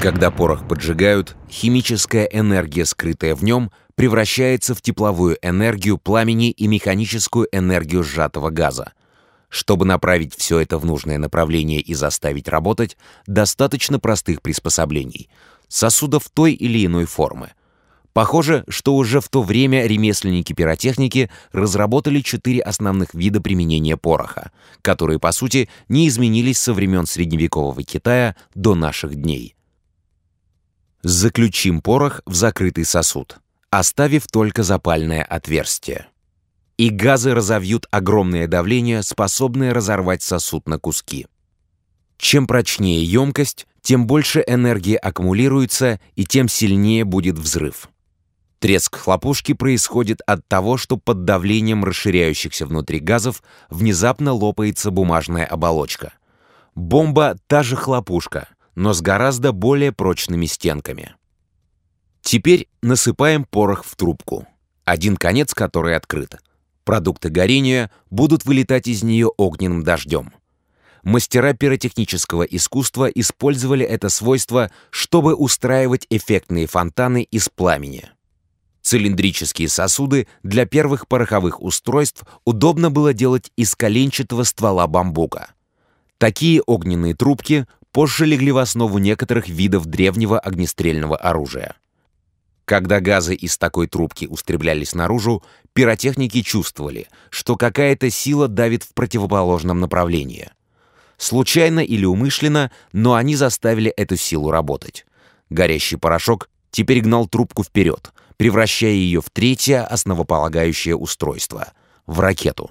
Когда порох поджигают, химическая энергия, скрытая в нем, превращается в тепловую энергию пламени и механическую энергию сжатого газа. Чтобы направить все это в нужное направление и заставить работать, достаточно простых приспособлений — сосудов той или иной формы. Похоже, что уже в то время ремесленники пиротехники разработали четыре основных вида применения пороха, которые, по сути, не изменились со времен средневекового Китая до наших дней. Заключим порох в закрытый сосуд, оставив только запальное отверстие. И газы разовьют огромное давление, способное разорвать сосуд на куски. Чем прочнее емкость, тем больше энергии аккумулируется и тем сильнее будет взрыв. Треск хлопушки происходит от того, что под давлением расширяющихся внутри газов внезапно лопается бумажная оболочка. Бомба — та же хлопушка, но с гораздо более прочными стенками. Теперь насыпаем порох в трубку, один конец которой открыт. Продукты горения будут вылетать из нее огненным дождем. Мастера пиротехнического искусства использовали это свойство, чтобы устраивать эффектные фонтаны из пламени. Цилиндрические сосуды для первых пороховых устройств удобно было делать из коленчатого ствола бамбука. Такие огненные трубки позже легли в основу некоторых видов древнего огнестрельного оружия. Когда газы из такой трубки устремлялись наружу, пиротехники чувствовали, что какая-то сила давит в противоположном направлении. Случайно или умышленно, но они заставили эту силу работать. Горящий порошок теперь гнал трубку вперед, превращая ее в третье основополагающее устройство — в ракету.